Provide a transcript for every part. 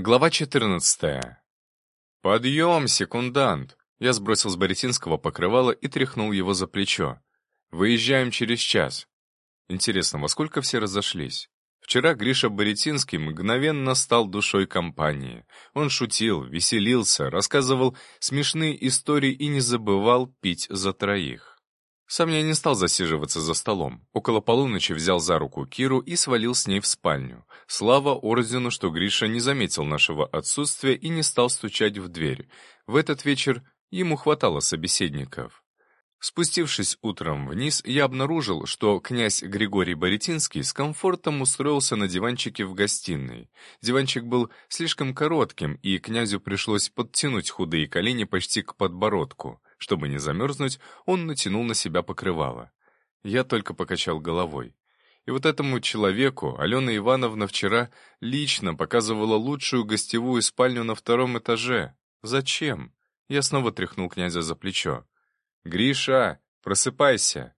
Глава 14. «Подъем, секундант!» Я сбросил с Борятинского покрывало и тряхнул его за плечо. «Выезжаем через час». Интересно, во сколько все разошлись? Вчера Гриша Борятинский мгновенно стал душой компании. Он шутил, веселился, рассказывал смешные истории и не забывал пить за троих. Сам я не стал засиживаться за столом. Около полуночи взял за руку Киру и свалил с ней в спальню. Слава ордену, что Гриша не заметил нашего отсутствия и не стал стучать в дверь. В этот вечер ему хватало собеседников. Спустившись утром вниз, я обнаружил, что князь Григорий Боретинский с комфортом устроился на диванчике в гостиной. Диванчик был слишком коротким, и князю пришлось подтянуть худые колени почти к подбородку. Чтобы не замерзнуть, он натянул на себя покрывало. Я только покачал головой. И вот этому человеку Алена Ивановна вчера лично показывала лучшую гостевую спальню на втором этаже. Зачем? Я снова тряхнул князя за плечо. «Гриша, просыпайся!»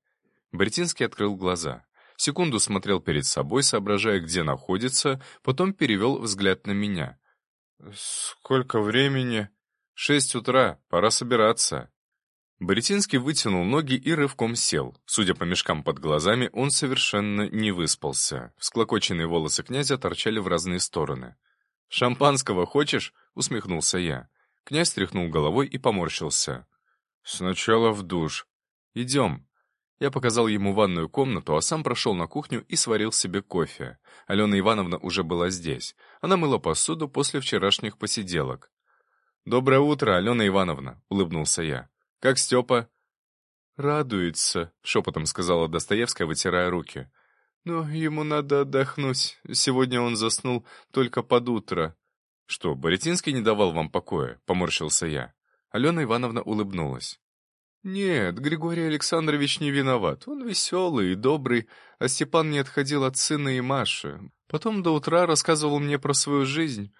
Бретинский открыл глаза. Секунду смотрел перед собой, соображая, где находится, потом перевел взгляд на меня. «Сколько времени?» «Шесть утра, пора собираться». Боретинский вытянул ноги и рывком сел. Судя по мешкам под глазами, он совершенно не выспался. Всклокоченные волосы князя торчали в разные стороны. «Шампанского хочешь?» — усмехнулся я. Князь тряхнул головой и поморщился. «Сначала в душ. Идем». Я показал ему ванную комнату, а сам прошел на кухню и сварил себе кофе. Алена Ивановна уже была здесь. Она мыла посуду после вчерашних посиделок. «Доброе утро, Алена Ивановна», — улыбнулся я. «Как Степа?» «Радуется», — шепотом сказала Достоевская, вытирая руки. «Но ему надо отдохнуть. Сегодня он заснул только под утро». «Что, Боретинский не давал вам покоя?» — поморщился я. Алена Ивановна улыбнулась. «Нет, Григорий Александрович не виноват. Он веселый и добрый, а Степан не отходил от сына и Маши. Потом до утра рассказывал мне про свою жизнь.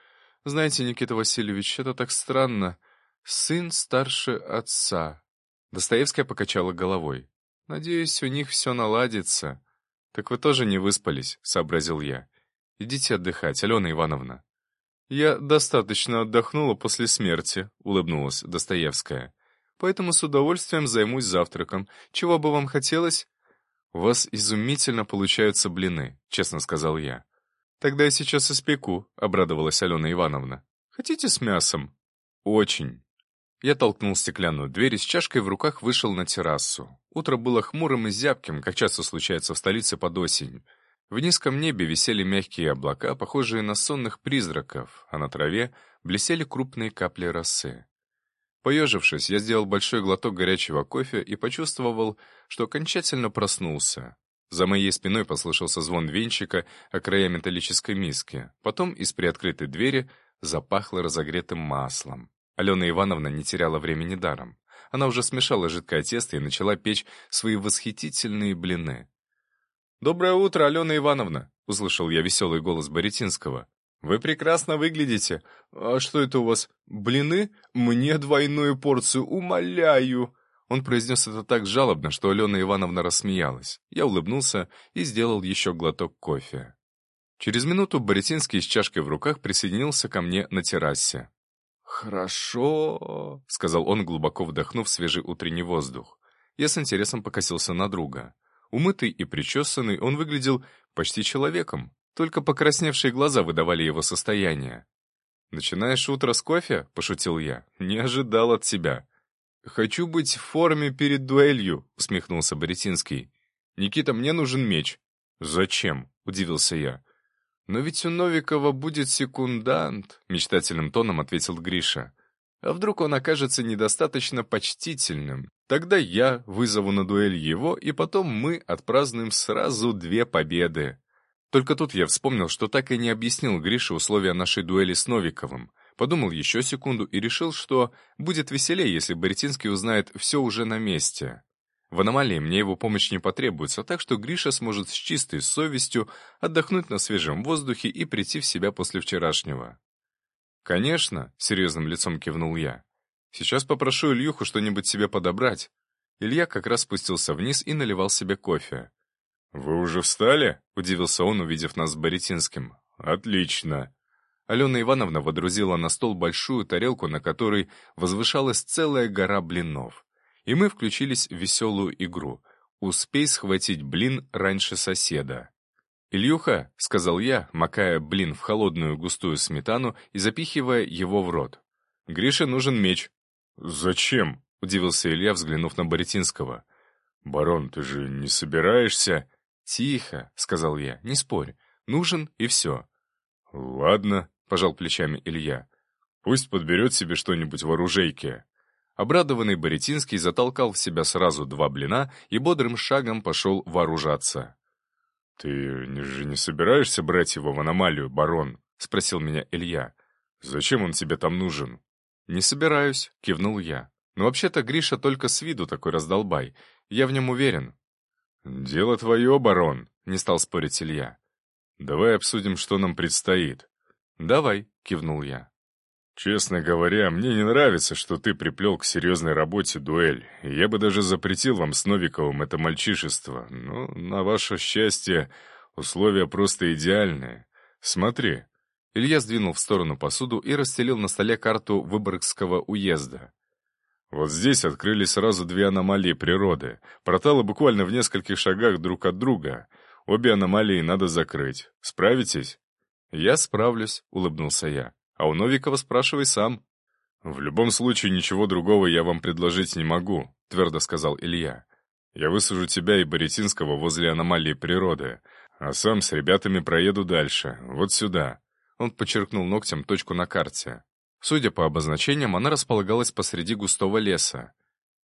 Знаете, Никита Васильевич, это так странно. Сын старше отца. Достоевская покачала головой. Надеюсь, у них все наладится. Так вы тоже не выспались, сообразил я. Идите отдыхать, Алена Ивановна. Я достаточно отдохнула после смерти, улыбнулась Достоевская. Поэтому с удовольствием займусь завтраком. Чего бы вам хотелось? «У вас изумительно получаются блины», — честно сказал я. «Тогда я сейчас испеку», — обрадовалась Алена Ивановна. «Хотите с мясом?» «Очень». Я толкнул стеклянную дверь и с чашкой в руках вышел на террасу. Утро было хмурым и зябким, как часто случается в столице под осень. В низком небе висели мягкие облака, похожие на сонных призраков, а на траве блесели крупные капли росы. Поежившись, я сделал большой глоток горячего кофе и почувствовал, что окончательно проснулся. За моей спиной послышался звон венчика о края металлической миски. Потом из приоткрытой двери запахло разогретым маслом. Алена Ивановна не теряла времени даром. Она уже смешала жидкое тесто и начала печь свои восхитительные блины. «Доброе утро, Алена Ивановна!» — услышал я веселый голос Боретинского. «Вы прекрасно выглядите. А что это у вас, блины? Мне двойную порцию, умоляю!» Он произнес это так жалобно, что Алена Ивановна рассмеялась. Я улыбнулся и сделал еще глоток кофе. Через минуту Боретинский с чашкой в руках присоединился ко мне на террасе. «Хорошо», — сказал он, глубоко вдохнув свежий утренний воздух. Я с интересом покосился на друга. Умытый и причесанный, он выглядел почти человеком, только покрасневшие глаза выдавали его состояние. «Начинаешь утро с кофе?» — пошутил я. «Не ожидал от тебя». «Хочу быть в форме перед дуэлью», — усмехнулся Боретинский. «Никита, мне нужен меч». «Зачем?» — удивился я. «Но ведь у Новикова будет секундант», — мечтательным тоном ответил Гриша. «А вдруг он окажется недостаточно почтительным? Тогда я вызову на дуэль его, и потом мы отпразднуем сразу две победы». Только тут я вспомнил, что так и не объяснил Грише условия нашей дуэли с Новиковым. Подумал еще секунду и решил, что будет веселее, если Боретинский узнает все уже на месте. В аномалии мне его помощь не потребуется, так что Гриша сможет с чистой совестью отдохнуть на свежем воздухе и прийти в себя после вчерашнего. «Конечно», — серьезным лицом кивнул я. «Сейчас попрошу Ильюху что-нибудь себе подобрать». Илья как раз спустился вниз и наливал себе кофе. «Вы уже встали?» — удивился он, увидев нас с Боретинским. «Отлично». Алена Ивановна водрузила на стол большую тарелку, на которой возвышалась целая гора блинов. И мы включились в веселую игру. «Успей схватить блин раньше соседа». «Ильюха», — сказал я, макая блин в холодную густую сметану и запихивая его в рот. «Грише нужен меч». «Зачем?» — удивился Илья, взглянув на Боретинского. «Барон, ты же не собираешься?» «Тихо», — сказал я, — «не спорь. Нужен и все». «Ладно», пожал плечами Илья. «Пусть подберет себе что-нибудь в оружейке». Обрадованный Боретинский затолкал в себя сразу два блина и бодрым шагом пошел вооружаться. «Ты же не собираешься брать его в аномалию, барон?» — спросил меня Илья. «Зачем он тебе там нужен?» «Не собираюсь», — кивнул я. «Но вообще-то Гриша только с виду такой раздолбай. Я в нем уверен». «Дело твое, барон», — не стал спорить Илья. «Давай обсудим, что нам предстоит. «Давай», — кивнул я. «Честно говоря, мне не нравится, что ты приплел к серьезной работе дуэль. Я бы даже запретил вам с Новиковым это мальчишество. Но, на ваше счастье, условия просто идеальные. Смотри». Илья сдвинул в сторону посуду и расстелил на столе карту Выборгского уезда. Вот здесь открылись сразу две аномалии природы. Порталы буквально в нескольких шагах друг от друга. Обе аномалии надо закрыть. Справитесь? «Я справлюсь», — улыбнулся я. «А у Новикова спрашивай сам». «В любом случае, ничего другого я вам предложить не могу», — твердо сказал Илья. «Я высажу тебя и Боретинского возле аномалии природы, а сам с ребятами проеду дальше, вот сюда». Он подчеркнул ногтем точку на карте. Судя по обозначениям, она располагалась посреди густого леса.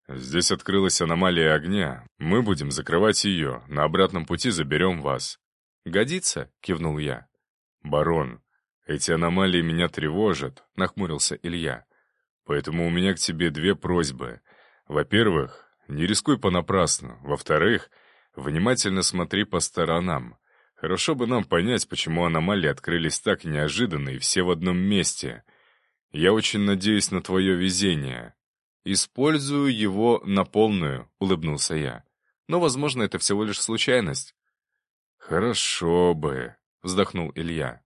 «Здесь открылась аномалия огня. Мы будем закрывать ее. На обратном пути заберем вас». «Годится», — кивнул я. «Барон, эти аномалии меня тревожат», — нахмурился Илья. «Поэтому у меня к тебе две просьбы. Во-первых, не рискуй понапрасну. Во-вторых, внимательно смотри по сторонам. Хорошо бы нам понять, почему аномалии открылись так неожиданно и все в одном месте. Я очень надеюсь на твое везение». «Использую его на полную», — улыбнулся я. «Но, возможно, это всего лишь случайность». «Хорошо бы», вздохнул Илья.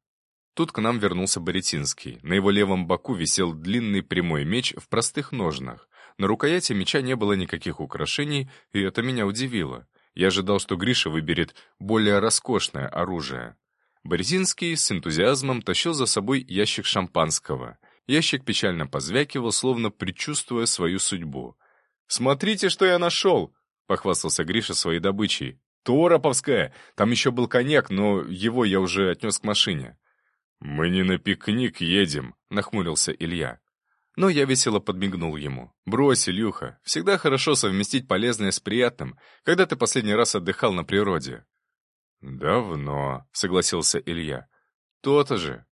Тут к нам вернулся Боретинский. На его левом боку висел длинный прямой меч в простых ножнах. На рукояти меча не было никаких украшений, и это меня удивило. Я ожидал, что Гриша выберет более роскошное оружие. Боретинский с энтузиазмом тащил за собой ящик шампанского. Ящик печально позвякивал, словно предчувствуя свою судьбу. «Смотрите, что я нашел!» — похвастался Гриша своей добычей. Тороповская. Там еще был коньяк, но его я уже отнес к машине». «Мы не на пикник едем», — нахмурился Илья. Но я весело подмигнул ему. «Брось, Илюха, всегда хорошо совместить полезное с приятным, когда ты последний раз отдыхал на природе». «Давно», — согласился Илья. «То-то же.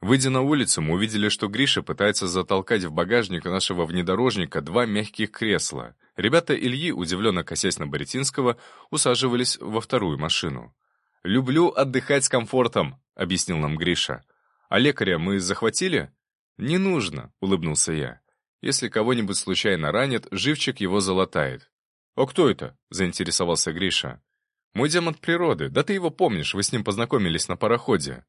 Выйдя на улицу, мы увидели, что Гриша пытается затолкать в багажник нашего внедорожника два мягких кресла. Ребята Ильи, удивленно косясь на Боретинского, усаживались во вторую машину. «Люблю отдыхать с комфортом», — объяснил нам Гриша. «А лекаря мы захватили?» «Не нужно», — улыбнулся я. «Если кого-нибудь случайно ранит, живчик его залатает». «А кто это?» — заинтересовался Гриша. «Мой демон природы. Да ты его помнишь, вы с ним познакомились на пароходе».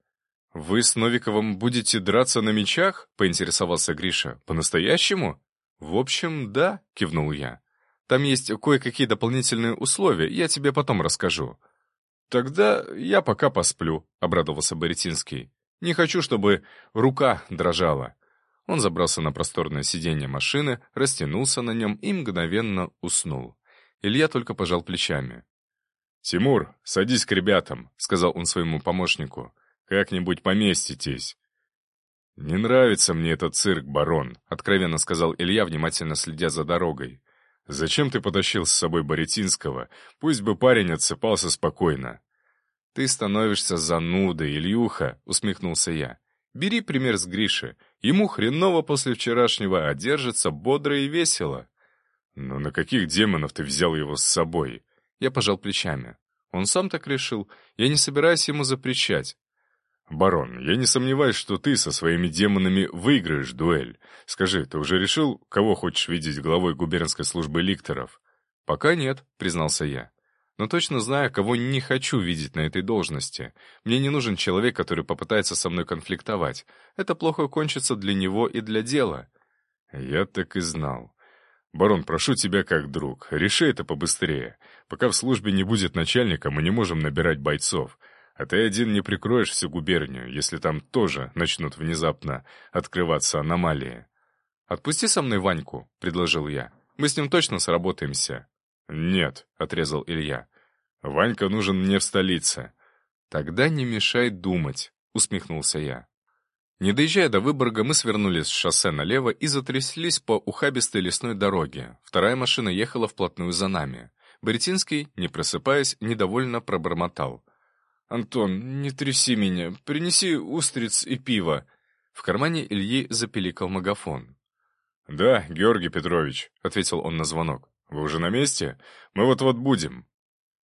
«Вы с Новиковым будете драться на мечах?» — поинтересовался Гриша. «По-настоящему?» «В общем, да», — кивнул я. «Там есть кое-какие дополнительные условия, я тебе потом расскажу». «Тогда я пока посплю», — обрадовался Боретинский. «Не хочу, чтобы рука дрожала». Он забрался на просторное сиденье машины, растянулся на нем и мгновенно уснул. Илья только пожал плечами. «Тимур, садись к ребятам», — сказал он своему помощнику. Как-нибудь поместитесь». «Не нравится мне этот цирк, барон», — откровенно сказал Илья, внимательно следя за дорогой. «Зачем ты потащил с собой Боретинского? Пусть бы парень отсыпался спокойно». «Ты становишься занудой, Ильюха», — усмехнулся я. «Бери пример с Гриши. Ему хреново после вчерашнего, а держится бодро и весело». «Но на каких демонов ты взял его с собой?» Я пожал плечами. Он сам так решил. Я не собираюсь ему запрещать. «Барон, я не сомневаюсь, что ты со своими демонами выиграешь дуэль. Скажи, ты уже решил, кого хочешь видеть главой губернской службы ликторов?» «Пока нет», — признался я. но точно знаю, кого не хочу видеть на этой должности. Мне не нужен человек, который попытается со мной конфликтовать. Это плохо кончится для него и для дела. Я так и знал. Барон, прошу тебя как друг, реши это побыстрее. Пока в службе не будет начальника, мы не можем набирать бойцов. А ты один не прикроешь всю губернию, если там тоже начнут внезапно открываться аномалии. «Отпусти со мной Ваньку», — предложил я. «Мы с ним точно сработаемся». «Нет», — отрезал Илья. «Ванька нужен мне в столице». «Тогда не мешай думать», — усмехнулся я. Не доезжая до Выборга, мы свернули с шоссе налево и затряслись по ухабистой лесной дороге. Вторая машина ехала вплотную за нами. Боретинский, не просыпаясь, недовольно пробормотал. «Антон, не тряси меня, принеси устриц и пиво». В кармане Ильи запеликал магафон. «Да, Георгий Петрович», — ответил он на звонок. «Вы уже на месте? Мы вот-вот будем».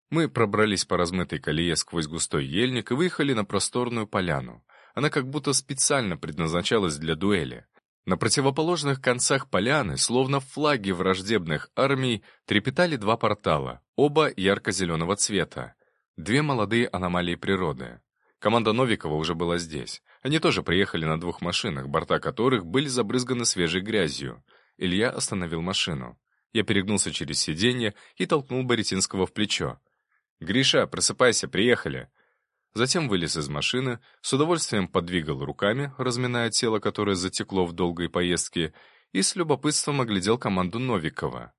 Мы пробрались по размытой колее сквозь густой ельник и выехали на просторную поляну. Она как будто специально предназначалась для дуэли. На противоположных концах поляны, словно флаги враждебных армий, трепетали два портала, оба ярко-зеленого цвета. Две молодые аномалии природы. Команда Новикова уже была здесь. Они тоже приехали на двух машинах, борта которых были забрызганы свежей грязью. Илья остановил машину. Я перегнулся через сиденье и толкнул Боретинского в плечо. «Гриша, просыпайся, приехали!» Затем вылез из машины, с удовольствием подвигал руками, разминая тело, которое затекло в долгой поездке, и с любопытством оглядел команду Новикова.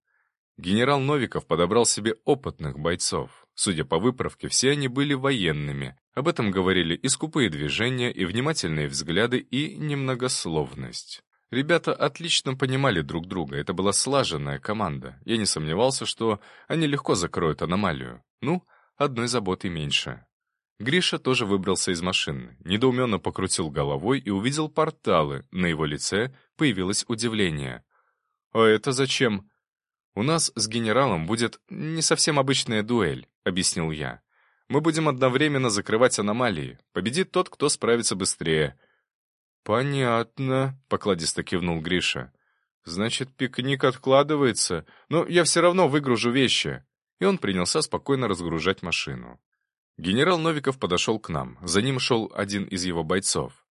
Генерал Новиков подобрал себе опытных бойцов. Судя по выправке, все они были военными. Об этом говорили и скупые движения, и внимательные взгляды, и немногословность. Ребята отлично понимали друг друга, это была слаженная команда. Я не сомневался, что они легко закроют аномалию. Ну, одной заботы меньше. Гриша тоже выбрался из машины, недоуменно покрутил головой и увидел порталы. На его лице появилось удивление. «А это зачем?» «У нас с генералом будет не совсем обычная дуэль», — объяснил я. «Мы будем одновременно закрывать аномалии. Победит тот, кто справится быстрее». «Понятно», — покладисто кивнул Гриша. «Значит, пикник откладывается, но я все равно выгружу вещи». И он принялся спокойно разгружать машину. Генерал Новиков подошел к нам. За ним шел один из его бойцов.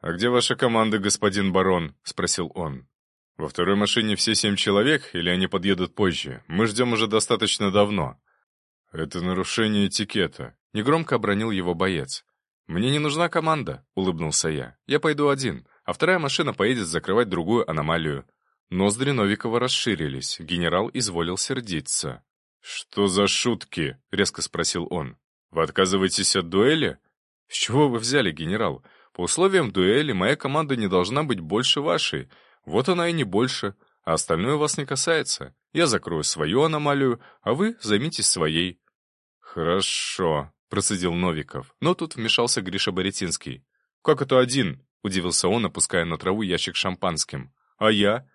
«А где ваша команда, господин барон?» — спросил он. «Во второй машине все семь человек, или они подъедут позже? Мы ждем уже достаточно давно». «Это нарушение этикета», — негромко обронил его боец. «Мне не нужна команда», — улыбнулся я. «Я пойду один, а вторая машина поедет закрывать другую аномалию». Ноздри Новикова расширились, генерал изволил сердиться. «Что за шутки?» — резко спросил он. «Вы отказываетесь от дуэли?» «С чего вы взяли, генерал? По условиям дуэли моя команда не должна быть больше вашей. Вот она и не больше, а остальное вас не касается. Я закрою свою аномалию, а вы займитесь своей». «Хорошо», — процедил Новиков. Но тут вмешался Гриша Боретинский. «Как это один?» — удивился он, опуская на траву ящик шампанским. «А я?»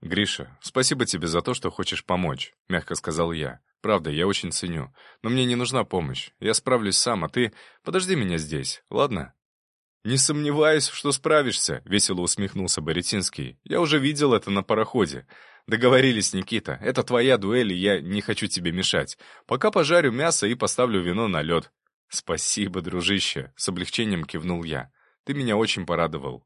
«Гриша, спасибо тебе за то, что хочешь помочь», — мягко сказал я. Правда, я очень ценю. Но мне не нужна помощь. Я справлюсь сам, а ты подожди меня здесь, ладно?» «Не сомневаюсь, что справишься», — весело усмехнулся Боретинский. «Я уже видел это на пароходе. Договорились, Никита. Это твоя дуэль, и я не хочу тебе мешать. Пока пожарю мясо и поставлю вино на лед». «Спасибо, дружище», — с облегчением кивнул я. «Ты меня очень порадовал».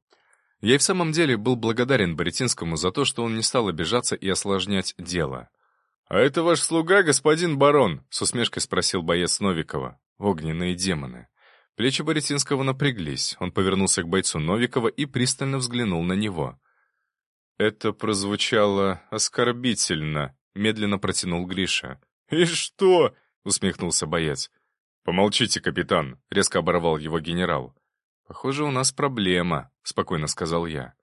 Я и в самом деле был благодарен Боретинскому за то, что он не стал обижаться и осложнять дело. «А это ваш слуга, господин барон?» — с усмешкой спросил боец Новикова. Огненные демоны. Плечи Боретинского напряглись. Он повернулся к бойцу Новикова и пристально взглянул на него. «Это прозвучало оскорбительно», — медленно протянул Гриша. «И что?» — усмехнулся боец. «Помолчите, капитан», — резко оборвал его генерал. «Похоже, у нас проблема», — спокойно сказал я.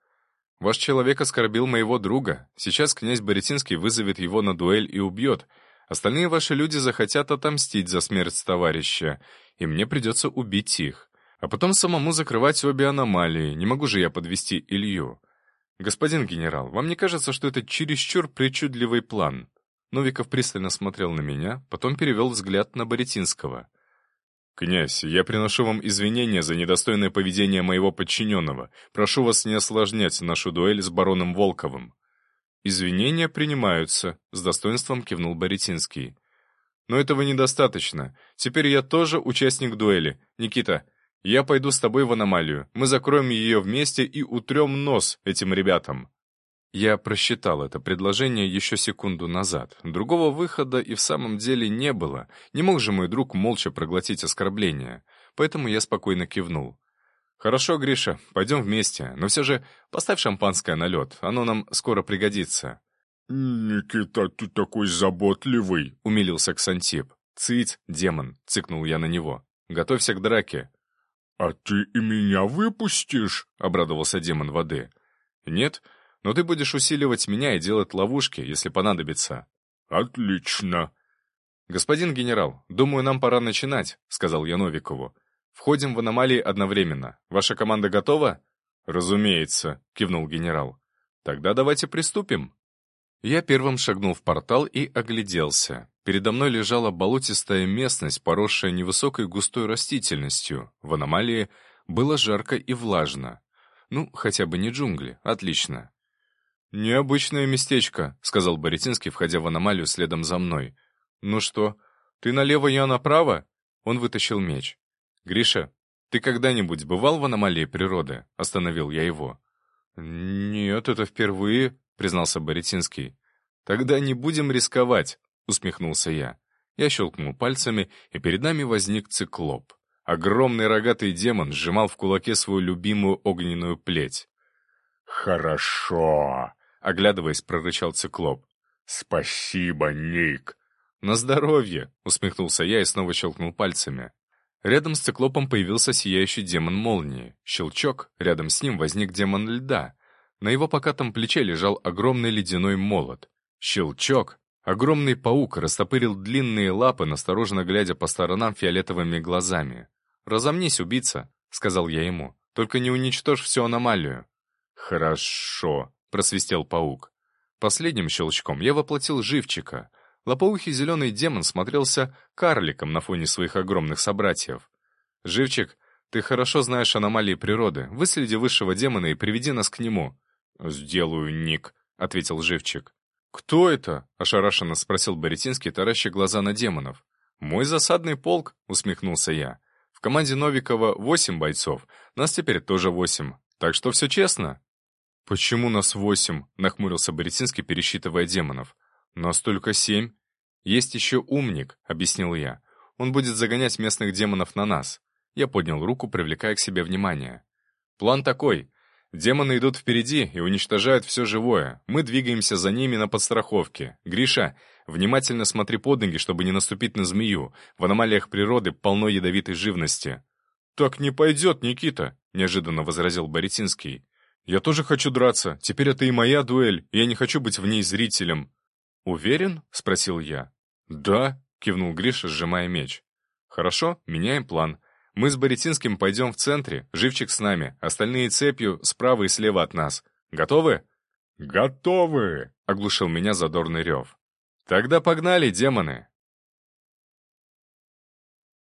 Ваш человек оскорбил моего друга. Сейчас князь Боретинский вызовет его на дуэль и убьет. Остальные ваши люди захотят отомстить за смерть товарища, и мне придется убить их. А потом самому закрывать обе аномалии. Не могу же я подвести Илью. Господин генерал, вам не кажется, что это чересчур причудливый план?» Новиков пристально смотрел на меня, потом перевел взгляд на Боретинского. «Князь, я приношу вам извинения за недостойное поведение моего подчиненного. Прошу вас не осложнять нашу дуэль с бароном Волковым». «Извинения принимаются», — с достоинством кивнул Боретинский. Но этого недостаточно. Теперь я тоже участник дуэли. Никита, я пойду с тобой в аномалию. Мы закроем ее вместе и утрем нос этим ребятам». Я просчитал это предложение еще секунду назад. Другого выхода и в самом деле не было. Не мог же мой друг молча проглотить оскорбление. Поэтому я спокойно кивнул. «Хорошо, Гриша, пойдем вместе, но все же поставь шампанское на лед, оно нам скоро пригодится». «Никита, ты такой заботливый», — умилился Ксантип. «Цыть, демон», — цыкнул я на него. «Готовься к драке». «А ты и меня выпустишь?» — обрадовался демон воды. «Нет, но ты будешь усиливать меня и делать ловушки, если понадобится». «Отлично». «Господин генерал, думаю, нам пора начинать», — сказал я Новикову. «Входим в аномалии одновременно. Ваша команда готова?» «Разумеется», — кивнул генерал. «Тогда давайте приступим». Я первым шагнул в портал и огляделся. Передо мной лежала болотистая местность, поросшая невысокой густой растительностью. В аномалии было жарко и влажно. Ну, хотя бы не джунгли. Отлично. «Необычное местечко», — сказал Борятинский, входя в аномалию следом за мной. «Ну что, ты налево, я направо?» Он вытащил меч. «Гриша, ты когда-нибудь бывал в аномалии природы?» — остановил я его. «Нет, это впервые», — признался Борятинский. «Тогда не будем рисковать», — усмехнулся я. Я щелкнул пальцами, и перед нами возник циклоп. Огромный рогатый демон сжимал в кулаке свою любимую огненную плеть. «Хорошо», — оглядываясь, прорычал циклоп. «Спасибо, Ник». «На здоровье», — усмехнулся я и снова щелкнул пальцами. Рядом с циклопом появился сияющий демон молнии. Щелчок, рядом с ним возник демон льда. На его покатом плече лежал огромный ледяной молот. Щелчок, огромный паук растопырил длинные лапы, настороженно глядя по сторонам фиолетовыми глазами. «Разомнись, убийца», — сказал я ему. «Только не уничтожь всю аномалию». «Хорошо», — просвистел паук. Последним щелчком я воплотил живчика. Лопоухий зеленый демон смотрелся карликом на фоне своих огромных собратьев. «Живчик, ты хорошо знаешь аномалии природы. Выследи высшего демона и приведи нас к нему». «Сделаю, Ник», — ответил Живчик. «Кто это?» — ошарашенно спросил Боретинский, тараща глаза на демонов. «Мой засадный полк», — усмехнулся я. «В команде Новикова восемь бойцов, нас теперь тоже восемь, так что все честно». «Почему нас восемь?» — нахмурился Боретинский, пересчитывая демонов. «Нас только семь». «Есть еще умник», — объяснил я. «Он будет загонять местных демонов на нас». Я поднял руку, привлекая к себе внимание. «План такой. Демоны идут впереди и уничтожают все живое. Мы двигаемся за ними на подстраховке. Гриша, внимательно смотри под ноги, чтобы не наступить на змею. В аномалиях природы полно ядовитой живности». «Так не пойдет, Никита», — неожиданно возразил Борисинский. «Я тоже хочу драться. Теперь это и моя дуэль, и я не хочу быть в ней зрителем». «Уверен?» — спросил я. «Да», — кивнул Гриша, сжимая меч. «Хорошо, меняем план. Мы с Боретинским пойдем в центре, Живчик с нами, остальные цепью справа и слева от нас. Готовы?» «Готовы!» — оглушил меня задорный рев. «Тогда погнали, демоны!»